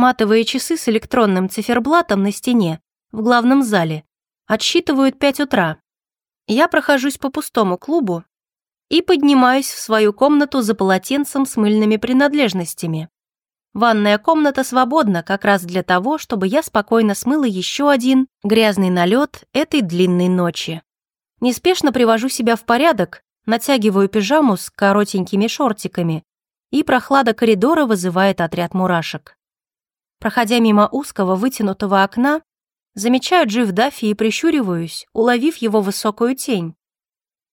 Матовые часы с электронным циферблатом на стене в главном зале отсчитывают 5 утра. Я прохожусь по пустому клубу и поднимаюсь в свою комнату за полотенцем с мыльными принадлежностями. Ванная комната свободна как раз для того, чтобы я спокойно смыла еще один грязный налет этой длинной ночи. Неспешно привожу себя в порядок, натягиваю пижаму с коротенькими шортиками, и прохлада коридора вызывает отряд мурашек. Проходя мимо узкого вытянутого окна, замечаю Джив Даффи и прищуриваюсь, уловив его высокую тень.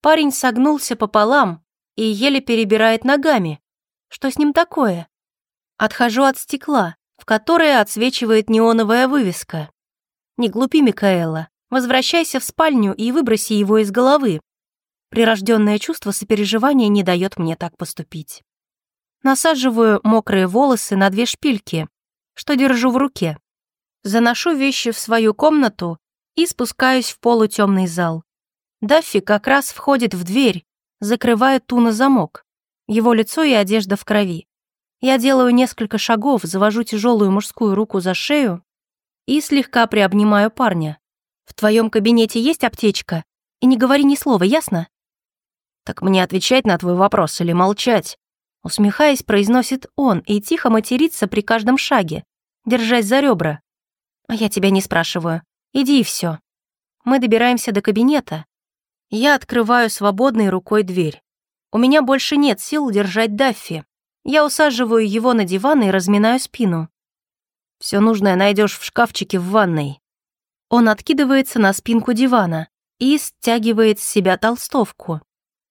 Парень согнулся пополам и еле перебирает ногами. Что с ним такое? Отхожу от стекла, в которое отсвечивает неоновая вывеска. Не глупи, Микаэла. Возвращайся в спальню и выброси его из головы. Прирожденное чувство сопереживания не дает мне так поступить. Насаживаю мокрые волосы на две шпильки, что держу в руке. Заношу вещи в свою комнату и спускаюсь в полутемный зал. Даффи как раз входит в дверь, закрывая ту на замок. Его лицо и одежда в крови. Я делаю несколько шагов, завожу тяжелую мужскую руку за шею и слегка приобнимаю парня. «В твоем кабинете есть аптечка? И не говори ни слова, ясно?» «Так мне отвечать на твой вопрос или молчать?» Усмехаясь, произносит он и тихо матерится при каждом шаге, держась за ребра. А я тебя не спрашиваю. Иди и все. Мы добираемся до кабинета. Я открываю свободной рукой дверь. У меня больше нет сил держать Даффи. Я усаживаю его на диван и разминаю спину. Все нужное найдешь в шкафчике в ванной. Он откидывается на спинку дивана и стягивает с себя толстовку.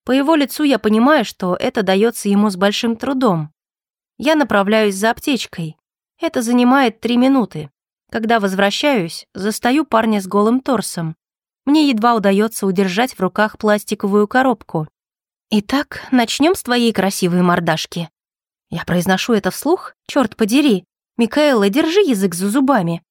По его лицу я понимаю, что это дается ему с большим трудом. Я направляюсь за аптечкой. Это занимает три минуты. Когда возвращаюсь, застаю парня с голым торсом. Мне едва удается удержать в руках пластиковую коробку. «Итак, начнем с твоей красивой мордашки». Я произношу это вслух, черт подери. Микаэла, держи язык за зубами.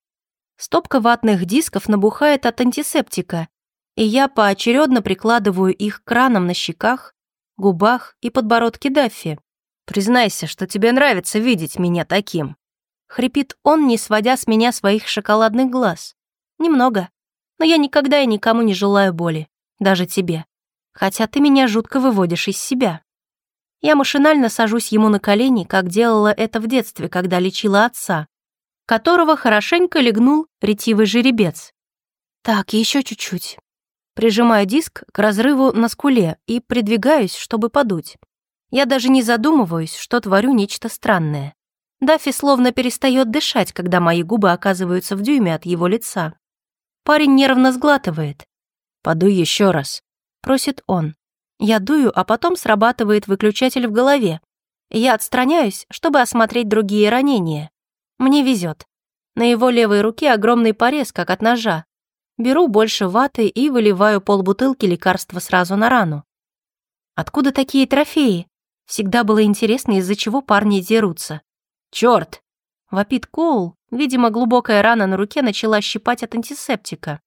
Стопка ватных дисков набухает от антисептика, и я поочередно прикладываю их к ранам на щеках, губах и подбородке Даффи. «Признайся, что тебе нравится видеть меня таким», — хрипит он, не сводя с меня своих шоколадных глаз. «Немного. Но я никогда и никому не желаю боли, даже тебе. Хотя ты меня жутко выводишь из себя». Я машинально сажусь ему на колени, как делала это в детстве, когда лечила отца, которого хорошенько легнул ретивый жеребец. Так, еще чуть-чуть. Прижимаю диск к разрыву на скуле и придвигаюсь, чтобы подуть. Я даже не задумываюсь, что творю нечто странное. Даффи словно перестает дышать, когда мои губы оказываются в дюйме от его лица. Парень нервно сглатывает. «Подуй еще раз», — просит он. Я дую, а потом срабатывает выключатель в голове. Я отстраняюсь, чтобы осмотреть другие ранения. Мне везет. На его левой руке огромный порез, как от ножа, Беру больше ваты и выливаю полбутылки лекарства сразу на рану. Откуда такие трофеи? Всегда было интересно, из-за чего парни дерутся. Черт! Вопит Коул. Видимо, глубокая рана на руке начала щипать от антисептика.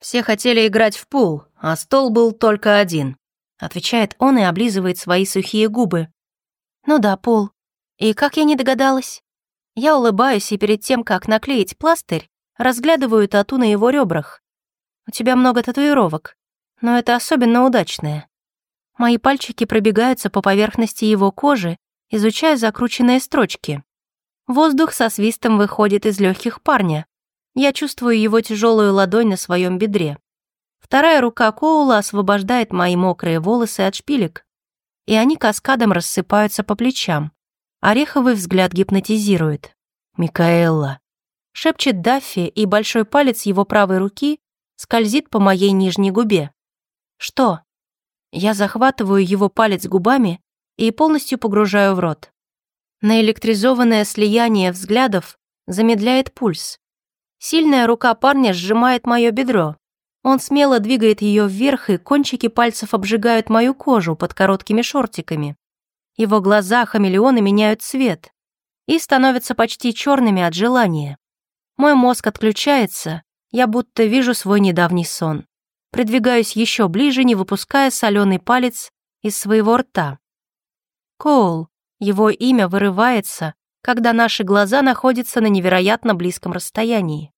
Все хотели играть в пул, а стол был только один. Отвечает он и облизывает свои сухие губы. Ну да, пул. И как я не догадалась? Я улыбаюсь и перед тем, как наклеить пластырь, разглядываю тату на его ребрах. У тебя много татуировок, но это особенно удачное. Мои пальчики пробегаются по поверхности его кожи, изучая закрученные строчки. Воздух со свистом выходит из легких парня. Я чувствую его тяжелую ладонь на своем бедре. Вторая рука Коула освобождает мои мокрые волосы от шпилек, и они каскадом рассыпаются по плечам. Ореховый взгляд гипнотизирует. «Микаэлла», — шепчет Даффи, и большой палец его правой руки скользит по моей нижней губе. Что? Я захватываю его палец губами и полностью погружаю в рот. Наэлектризованное слияние взглядов замедляет пульс. Сильная рука парня сжимает мое бедро. Он смело двигает ее вверх, и кончики пальцев обжигают мою кожу под короткими шортиками. Его глаза хамелеоны меняют цвет и становятся почти черными от желания. Мой мозг отключается, я будто вижу свой недавний сон. Придвигаюсь еще ближе, не выпуская соленый палец из своего рта. Коул, его имя вырывается, когда наши глаза находятся на невероятно близком расстоянии.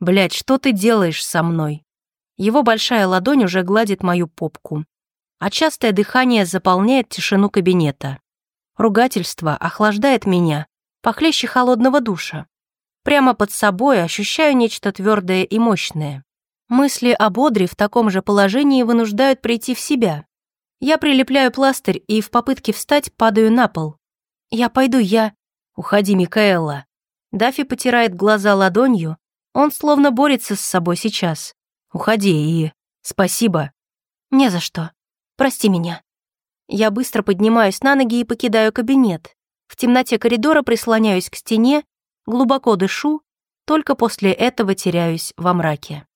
Блядь, что ты делаешь со мной? Его большая ладонь уже гладит мою попку, а частое дыхание заполняет тишину кабинета. Ругательство охлаждает меня, похлеще холодного душа. Прямо под собой ощущаю нечто твердое и мощное. Мысли об Одре в таком же положении вынуждают прийти в себя. Я прилепляю пластырь и в попытке встать падаю на пол. «Я пойду, я...» «Уходи, Микаэла». Даффи потирает глаза ладонью. Он словно борется с собой сейчас. «Уходи и... спасибо». «Не за что. Прости меня». Я быстро поднимаюсь на ноги и покидаю кабинет. В темноте коридора прислоняюсь к стене, глубоко дышу, только после этого теряюсь во мраке.